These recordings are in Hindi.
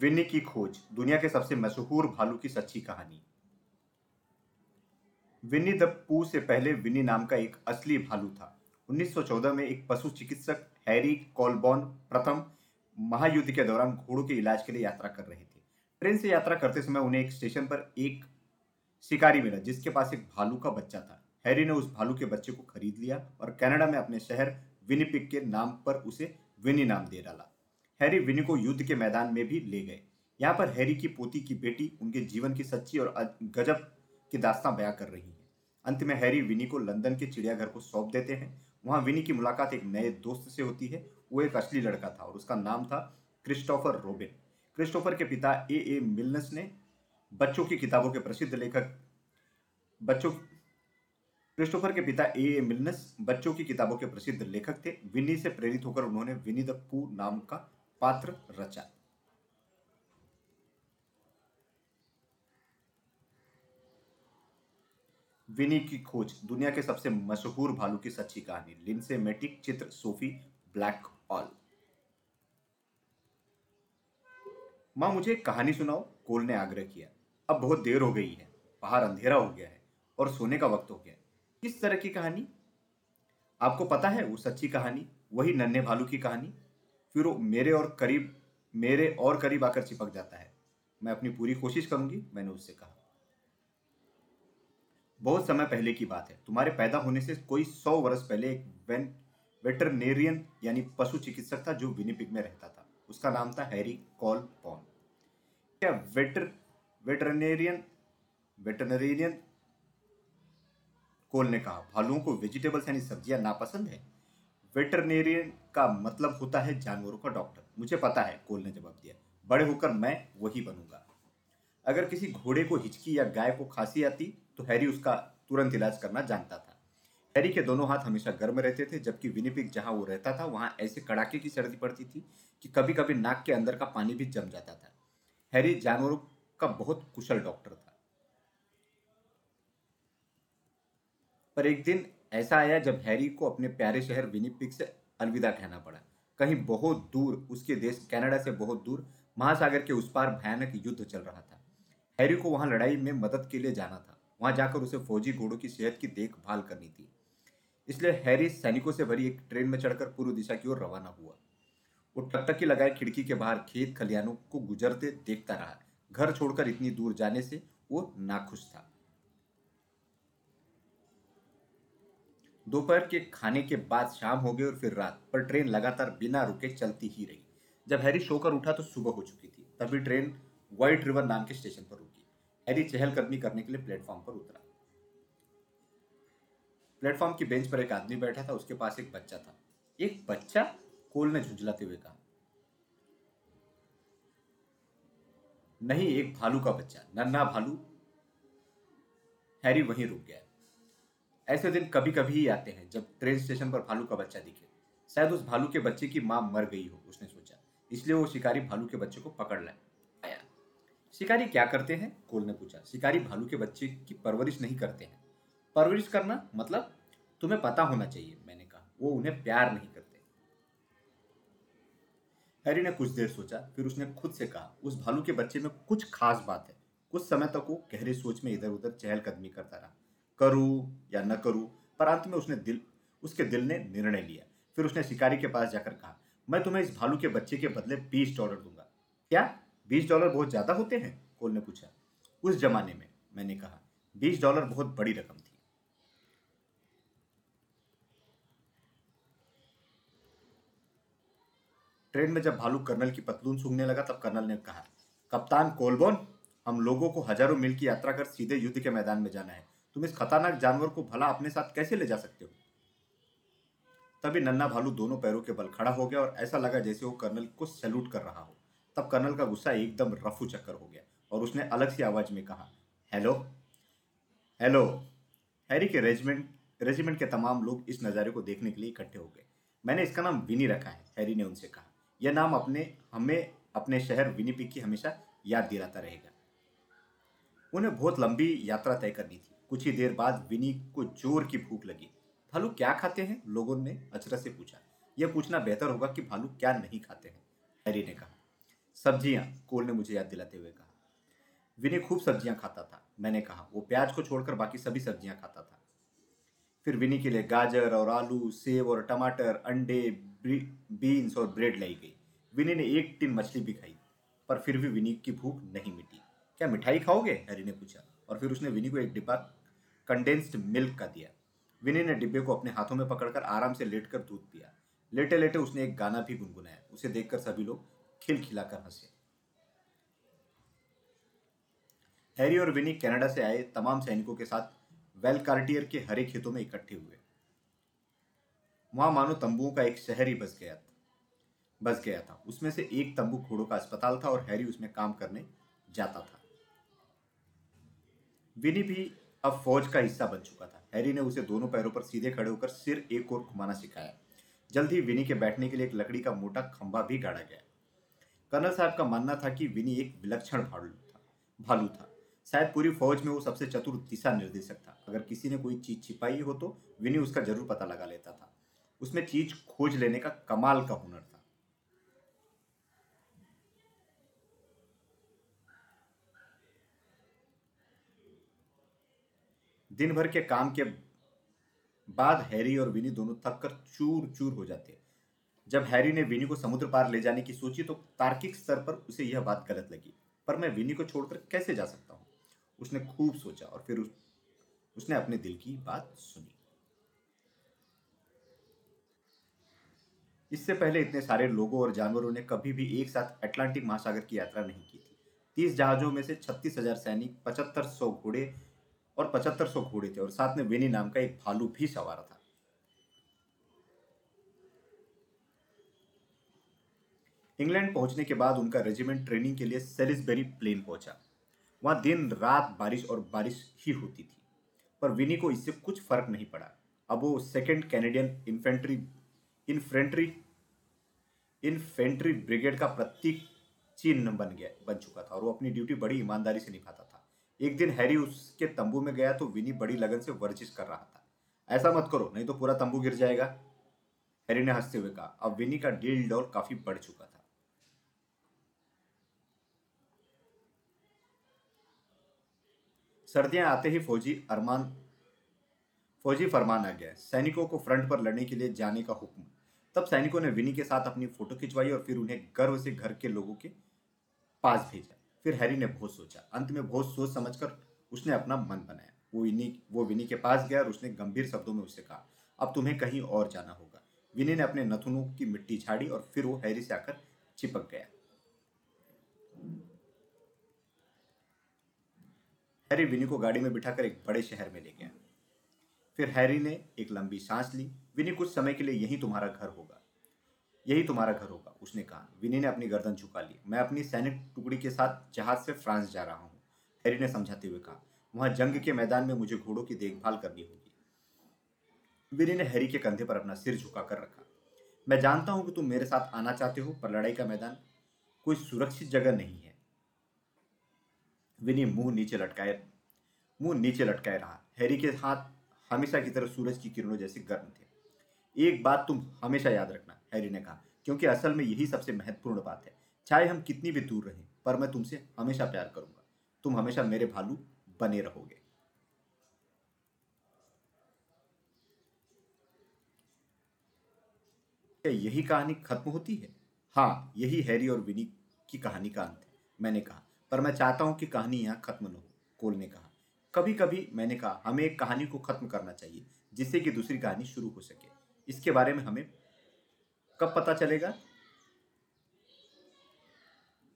विनी की खोज, दुनिया के सबसे मशहूर भालू की सच्ची कहानी। विनी द पू से पहले विनी नाम का एक असली भालू था। 1914 में एक पशु चिकित्सक, हैरी कॉलबॉन प्रथम महायुद्ध के दौरान घोड़ों के इलाज के लिए यात्रा कर रहे थे। ट्रेन से यात्रा करते समय उन्हें एक स्टेशन पर एक शिकारी मिला, जिसके पास एक भालू का बच्चा था। हैरी ने उस भालू के बच्चे को खरीद लिया और कनाडा में अपने शहर विनीपिक के नाम पर उसे विनी नाम दे डाला। हैरी विनी को युद्ध के मैदान में भी ले गए। यहाँ पर हैरी की पोती की बेटी उनके जीवन की सच्ची और गजब की दास्तां बयां कर रही है। अंत में हैरी विनी को लंदन के चिड़ियाघर को सौंप देते हैं। वहाँ विनी की मुलाकात एक नए दोस्त से होती है। वो एक असली लड़का था और उसका नाम था क्रिस्टोफर रोबिन। क्रिस्टोफर के पिता ए ए मिलनस ने बच्चों की किताबों के प्रसिद्ध लेखक, बच्चों, क्रिस्टोफर के पिता ए ए मिलनस बच्चों की किताबों के प्रसिद्ध लेखक थे। विनी से प्रेरित होकर उन्होंने विनी द पू नाम का पात्र रचा। विनी की खोज, दुनिया के सबसे मशहूर भालू की सच्ची कहानी लिंसे मेटिक, चित्र, सोफी, ब्लैक ऑल माँ, मुझे एक कहानी सुनाओ, कोल ने आग्रह किया। अब बहुत देर हो गई है, बाहर अंधेरा हो गया है और सोने का वक्त हो गया किस तरह की कहानी? आपको पता है वो सच्ची कहानी, वही नन्हे भालू की कहानी? फिर वो मेरे और करीब, मेरे और करीब आकर चिपक जाता है। मैं अपनी पूरी कोशिश करूँगी, मैंने उससे कहा। बहुत समय पहले की बात है। तुम्हारे पैदा होने से कोई सौ वर्ष पहले एक वेटरनेरियन यानी पशु चिकित्सक था जो विनीपिग में रहता था। उसका नाम था हैरी कॉल पॉन। क्या वेटर, वेटरनेरियन वेटरनेरियन? कोल ने कहा, भालुओं को वेजिटेबल्स यानी सब्ज़ियाँ नापसंद है? वेटरनेरियन का मतलब होता है जानवरों का डॉक्टर। मुझे पता है, कोल ने जवाब दिया। बड़े होकर मैं वही बनूँगा। अगर किसी घोड़े को हिचकी या गाय को खांसी आती तो हैरी उसका तुरंत इलाज करना जानता था। हैरी के दोनों हाथ हमेशा गर्म रहते थे, जबकि विनिपिक जहाँ वो रहता था, वहाँ ऐसे कड़ाके की सर्दी पड़ती थी कि कभी कभी नाक के अंदर का पानी भी जम जाता था। हैरी जानवरों का बहुत कुशल डॉक्टर था। पर एक दिन ऐसा आया जब हैरी को अपने प्यारे शहर विनीपिक से अलविदा कहना पड़ा। कहीं बहुत दूर, उसके देश कनाडा से बहुत दूर, महासागर के उस पार भयानक युद्ध चल रहा था। हैरी को वहाँ लड़ाई में मदद के लिए जाना था। वहाँ जाकर उसे फौजी घोड़ों की सेहत की देखभाल करनी थी। इसलिए हैरी सैनिकों से भरी एक ट्रेन में चढ़कर पूर्व दिशा की ओर रवाना हुआ। वो टकटकी लगाए खिड़की के बाहर खेत खलियानों को गुजरते देखता रहा। घर छोड़कर इतनी दूर जाने से वो नाखुश था। दोपहर के खाने के बाद शाम हो गई और फिर रात, पर ट्रेन लगातार बिना रुके चलती ही रही। जब हैरी सोकर उठा तो सुबह हो चुकी थी, तभी ट्रेन व्हाइट रिवर नाम के स्टेशन पर रुकी। हैरी चहलकदमी करने के लिए प्लेटफॉर्म पर उतरा। प्लेटफॉर्म की बेंच पर एक आदमी बैठा था, उसके पास एक बच्चा था। एक बच्चा? कोल ने झुंझलाते हुए कहा। नहीं, एक भालू का बच्चा, नन्हा भालू। हैरी वहीं रुक गया। ऐसे दिन कभी कभी ही आते हैं, जब ट्रेन स्टेशन पर भालू का बच्चा दिखे। शायद उस भालू के बच्चे की माँ मर गई हो, उसने सोचा। इसलिए वो शिकारी भालू के बच्चे को पकड़ लाया शिकारी क्या करते हैं? कोल ने पूछा। शिकारी भालू के बच्चे की परवरिश नहीं करते हैं। परवरिश करना मतलब तुम्हें पता होना चाहिए, मैंने कहा। वो उन्हें प्यार नहीं करते। हैरी ने कुछ देर सोचा, फिर उसने खुद से कहा, उस भालू के बच्चे में कुछ खास बात है। कुछ समय तक वो गहरे सोच में इधर उधर चहलकदमी करता रहा। करूँ या न करूँ, पर अंत में उसने दिल, उसके दिल ने निर्णय लिया। फिर उसने शिकारी के पास जाकर कहा, मैं तुम्हें इस भालू के बच्चे के बदले बीस डॉलर दूँगा। क्या? बीस डॉलर बहुत ज़्यादा होते हैं? कोल ने पूछा। उस जमाने में, मैंने कहा। बीस डॉलर बहुत बड़ी रकम थी। ट्रेन में जब भालू कर्नल की पतलून सूंघने लगा, तब कर्नल ने कहा, कप्तान कोलबोन, हम लोगों को हज़ारों मील की यात्रा कर सीधे युद्ध के मैदान में जाना है। तुम इस खतरनाक जानवर को भला अपने साथ कैसे ले जा सकते हो? तभी नन्ना भालू दोनों पैरों के बल खड़ा हो गया और ऐसा लगा जैसे वो कर्नल को सैल्यूट कर रहा हो। तब कर्नल का गुस्सा एकदम रफू चक्कर हो गया और उसने अलग सी आवाज़ में कहा, हेलो हेलो। हैरी के रेजिमेंट रेजिमेंट के तमाम लोग इस नज़ारे को देखने के लिए इकट्ठे हो गए। मैंने इसका नाम विनी रखा है, हैरी ने उनसे कहा। यह नाम अपने, हमें अपने शहर विनीपिक की हमेशा याद दिलाता रहेगा। उन्हें बहुत लंबी यात्रा तय करनी थी। कुछ ही देर बाद विनी को ज़ोर की भूख लगी। भालू क्या खाते हैं? लोगों ने अचरज से पूछा। यह पूछना बेहतर होगा कि भालू क्या नहीं खाते हैं हैरी ने कहा। सब्ज़ियाँ, कोल ने मुझे याद दिलाते हुए कहा। विनी खूब सब्ज़ियाँ खाता था। मैंने कहा, वो प्याज को छोड़कर बाकी सभी सब्ज़ियाँ खाता था। फिर विनी के लिए गाजर और आलू, सेब और टमाटर, अंडे बीन्स और ब्रेड लाई गई। विनी ने एक टिन मछली भी खाई, पर फिर भी विनी की भूख नहीं मिटी। क्या मिठाई खाओगे? हैरी ने पूछा। और फिर उसने विनी को एक डिब्बा कंडेंस्ड मिल्क का दिया। विनी ने डिब्बे को अपने हाथों में पकड़कर आराम से लेटकर दूध पिया। लेटे लेटे उसने एक गाना भी गुनगुनाया। उसे देखकर सभी लोग खिलखिलाकर हंसे। हैरी और विनी कनाडा से आए तमाम सैनिकों के साथ वेल कार्टियर के हरे खेतों में इकट्ठे हुए। वहाँ मानो तंबुओं का एक शहर ही बस गया बस गया था। उसमें से एक तंबू घोड़ों का अस्पताल था और हैरी उसमें काम करने जाता था। विनी भी अब फौज का हिस्सा बन चुका था। हैरी ने उसे दोनों पैरों पर सीधे खड़े होकर सिर एक और घुमाना सिखाया। जल्द ही विनी के बैठने के लिए एक लकड़ी का मोटा खंभा भी गाड़ा गया। कर्नल साहब का मानना था कि विनी एक विलक्षण भालू था भालू था। शायद पूरी फौज में वो सबसे चतुर दिशा निर्देशक था। अगर किसी ने कोई चीज़ छिपाई हो तो विनी उसका ज़रूर पता लगा लेता था। उसमें चीज़ खोज लेने का कमाल का हुनर था। दिन भर के काम के बाद हैरी और विनी दोनों थक कर चूर चूर हो। जाते जब हैरी ने विनी को समुद्र पार ले जाने की सोची तो तार्किक स्तर पर उसे यह बात गलत लगी पर मैं विनी को छोड़कर कैसे जा सकता हूँ? उसने खूब सोचा और फिर उस, उसने अपने दिल की बात सुनी। इससे पहले इतने सारे लोगों और जानवरों ने कभी भी एक साथ अटलांटिक महासागर की यात्रा नहीं की थी। तीस जहाजों में से छत्तीस हज़ार सैनिक पचहत्तर सौ घोड़े और पचहत्तर सौ घोड़े थे और साथ में वेनी नाम का एक भालू भी सवार था। इंग्लैंड पहुँचने के बाद उनका रेजिमेंट ट्रेनिंग के लिए सेलिसबेरी प्लेन पहुँचा। वहाँ दिन, रात बारिश और बारिश ही होती थी, पर विनी को इससे कुछ फ़र्क नहीं पड़ा। अब वो second Canadian infantry infantry infantry brigade का प्रतीक चिन्ह बन गया, बन चुका था और वो अपनी ड्यूटी बड़ी ईमानदारी से निभाता था। एक दिन हैरी उसके तंबू में गया तो विनी बड़ी लगन से वर्जिश कर रहा था। ऐसा मत करो, नहीं तो पूरा तंबू गिर जाएगा। हैरी ने हँसते हुए कहा, अब विनी का डील डॉल काफ़ी बढ़ चुका था। सर्दियाँ आते ही फौजी अरमान, फौजी फरमान आ गया। सैनिकों को फ्रंट पर लड़ने के लिए जाने का हुक्म। तब सैनिकों ने विनी के साथ अपनी फ़ोटो खिंचवाई और फिर उन्हें गर्व से घर के लोगों के पास भेजा। फिर हैरी ने बहुत सोचा। अंत में बहुत सोच समझकर उसने अपना मन बनाया। वो विनी वो विनी के पास गया और उसने गंभीर शब्दों में उससे कहा, अब तुम्हें कहीं और जाना होगा। विनी ने अपने नथुनों की मिट्टी झाड़ी और फिर वो हैरी से आकर चिपक गया। हैरी विनी को गाड़ी में बिठाकर एक बड़े शहर में ले गया। फिर हैरी ने एक लंबी सांस ली। विनी, कुछ समय के लिए यही तुम्हारा घर होगा। यही तुम्हारा घर होगा, उसने कहा। विनी ने अपनी गर्दन झुका ली। मैं अपनी सैनिक टुकड़ी के साथ जहाज़ से फ्रांस जा रहा हूँ हैरी ने समझाते हुए कहा। वहाँ जंग के मैदान में मुझे घोड़ों की देखभाल करनी होगी। विनी ने हैरी के कंधे पर अपना सिर झुकाकर रखा। मैं जानता हूँ कि तुम मेरे साथ आना चाहते हो, पर लड़ाई का मैदान कोई सुरक्षित जगह नहीं है। विनी मुँह नीचे लटकाए, मुँह नीचे लटकाए रहा। हैरी के हाथ हमेशा की तरह सूरज की किरणों जैसे गर्म थे। एक बात तुम हमेशा याद रखना, हैरी ने कहा, क्योंकि असल में यही सबसे महत्वपूर्ण बात है। चाहे हम कितनी भी दूर रहें, पर मैं तुमसे हमेशा प्यार करूँगा। तुम हमेशा मेरे भालू बने रहोगे। यही कहानी खत्म होती है? हाँ यही हैरी और विनी की कहानी का अंत है, मैंने कहा। पर मैं चाहता हूँ कि कहानी यहाँ खत्म न हो, कोल ने कहा। कभी कभी मैंने कहा, हमें एक कहानी को खत्म करना चाहिए, जिससे कि दूसरी कहानी शुरू हो सके। इसके बारे में हमें कब पता चलेगा?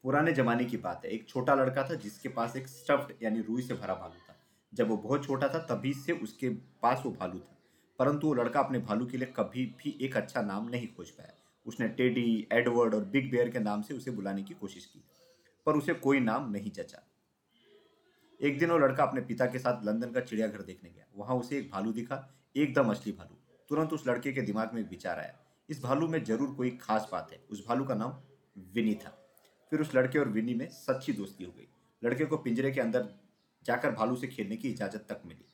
पुराने जमाने की बात है। एक छोटा लड़का था जिसके पास एक स्टफ्ड यानी रुई से भरा भालू था। जब वो बहुत छोटा था तभी से उसके पास वो भालू था। परंतु वो लड़का अपने भालू के लिए कभी भी एक अच्छा नाम नहीं खोज पाया। उसने टेडी, एडवर्ड और बिग बेयर के नाम से उसे बुलाने की कोशिश की, पर उसे कोई नाम नहीं जचा एक दिन वो लड़का अपने पिता के साथ लंदन का चिड़ियाघर देखने गया। वहाँ उसे एक भालू दिखा, एकदम असली भालू। तुरंत उस लड़के के दिमाग में विचार आया। इस भालू में ज़रूर कोई खास बात है। उस भालू का नाम विनी था। फिर उस लड़के और विनी में सच्ची दोस्ती हो गई। लड़के को पिंजरे के अंदर जाकर भालू से खेलने की इजाज़त तक मिली।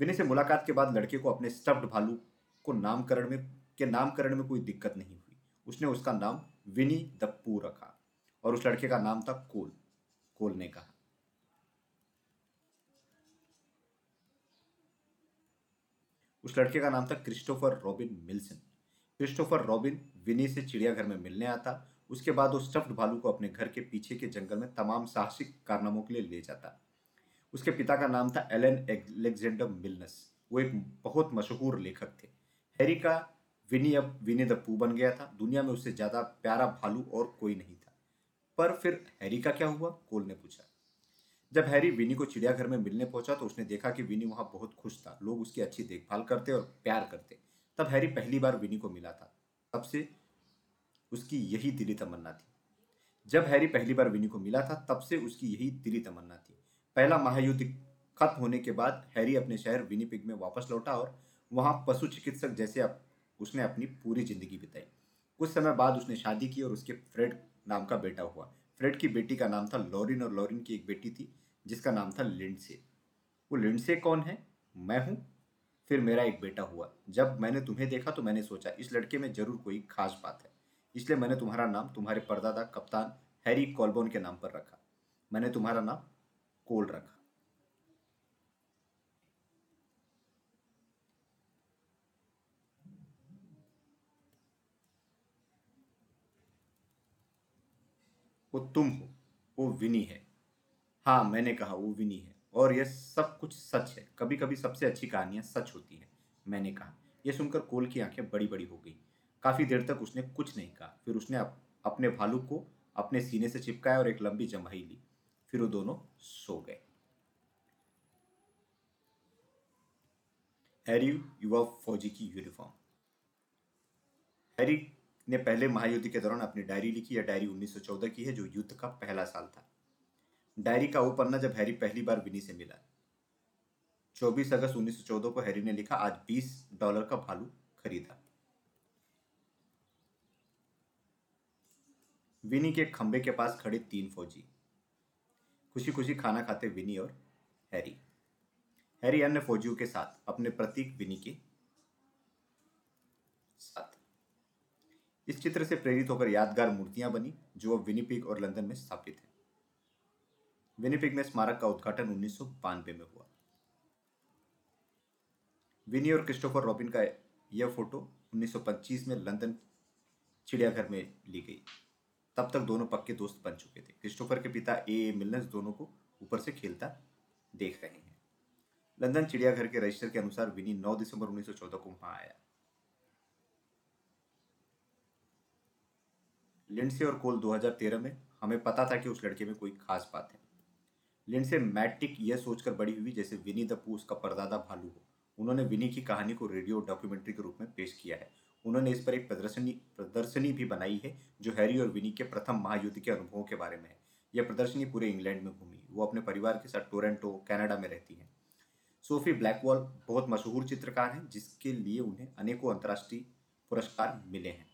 विनी से मुलाकात के बाद लड़के को अपने स्टफ्ड भालू को नामकरण में के नामकरण में कोई दिक्कत नहीं हुई। उसने उसका नाम विनी दप्पू रखा और उस लड़के का नाम था कोल। कोल ने कहा। उस लड़के का नाम था Christopher Robin Milne. Christopher Robin Winnie से चिड़ियाघर में मिलने आता, उसके बाद वो स्टफ्ड भालू को अपने घर के पीछे के जंगल में तमाम साहसिक कारनामों के लिए ले जाता। उसके पिता का नाम था एलन एलेक्जेंडर मिलनस। वो एक बहुत मशहूर लेखक थे। हैरी का विनी अब विनी द पू बन गया था। दुनिया में उससे ज़्यादा प्यारा भालू और कोई नहीं था। पर फिर हैरी का क्या हुआ? कोल ने पूछा। जब हैरी विनी को चिड़ियाघर में मिलने पहुँचा तो उसने देखा कि विनी वहाँ बहुत खुश था। लोग उसकी अच्छी देखभाल करते और प्यार करते। तब हैरी पहली बार विनी को मिला था। तब से उसकी यही दिली तमन्ना थी। जब हैरी पहली बार विनी को मिला था तब से उसकी यही दिली तमन्ना थी। पहला महायुद्ध खत्म होने के बाद हैरी अपने शहर विनीपिग में वापस लौटा और वहाँ पशु चिकित्सक जैसे अप, उसने अपनी पूरी ज़िंदगी बिताई। कुछ समय बाद उसने शादी की और उसके फ्रेड नाम का बेटा हुआ। फ्रेड की बेटी का नाम था लॉरिन और लॉरिन की एक बेटी थी। जिसका नाम था लिंडसे। वो लिंडसे कौन है? मैं हूँ। फिर मेरा एक बेटा हुआ। जब मैंने तुम्हें देखा तो मैंने सोचा, इस लड़के में ज़रूर कोई खास बात है। इसलिए मैंने तुम्हारा नाम, तुम्हारे परदादा कप्तान हैरी कॉलबोन के नाम पर रखा। मैंने तुम्हारा नाम कोल रखा। वो तुम हो। वो विनी है। हाँ मैंने कहा वो विनी है। और यह सब कुछ सच है। कभी कभी सबसे अच्छी कहानियाँ सच होती हैं मैंने कहा। यह सुनकर कोल की आँखें बड़ी बड़ी हो गई। काफ़ी देर तक उसने कुछ नहीं कहा। फिर उसने अप, अपने भालू को अपने सीने से चिपकाया और एक लंबी जमाई ली। फिर वो दोनों सो गए। हैरी युवा फौजी की यूनिफॉर्म। हैरी ने पहले महायुद्ध के दौरान अपनी डायरी लिखी। यह डायरी 1914 की है जो युद्ध का पहला साल था। डायरी का वो पन्ना जब हैरी पहली बार विनी से मिला। 24 अगस्त 1914 को हैरी ने लिखा, आज 20 डॉलर का भालू खरीदा। विनी के खंबे के पास खड़े तीन फौजी। खुशी खुशी खाना खाते विनी और हैरी। हैरी अन्य फौजियों के साथ, अपने प्रतीक विनी के साथ। इस चित्र से प्रेरित होकर यादगार मूर्तियाँ बनी, जो अब विनीपिग और लंदन में स्थापित है। विनीपिग में स्मारक का उद्घाटन उन्नीस में हुआ। विनी और क्रिस्टोफर रॉबिन का यह फ़ोटो 1925 में लंदन चिड़ियाघर में ली गई। तब तक दोनों पक्के दोस्त बन चुके थे। क्रिस्टोफर के पिता ए. ए. मिलनस दोनों को ऊपर से खेलता देख रहे हैं। लंदन चिड़ियाघर के रजिस्टर के अनुसार विनी 9 दिसंबर 1914 को वहाँ आया। लिंडसे और कोल 2013 में हमें पता था कि उस लड़के में कोई खास बात है। लिंडसे मैटिक यह सोचकर बड़ी हुई जैसे विनी द पू उसका परदादा भालू हो। उन्होंने विनी की कहानी को रेडियो डॉक्यूमेंट्री के रूप में पेश किया है। उन्होंने इस पर एक प्रदर्शनी प्रदर्शनी भी बनाई है, जो हैरी और विनी के प्रथम महायुद्ध के अनुभवों के बारे में है। यह प्रदर्शनी पूरे इंग्लैंड में घूमी। वो अपने परिवार के साथ टोरेंटो, कनाडा में रहती हैं। सोफी ब्लैकवॉल बहुत मशहूर चित्रकार हैं, जिसके लिए उन्हें अनेकों अंतर्राष्ट्रीय पुरस्कार मिले हैं।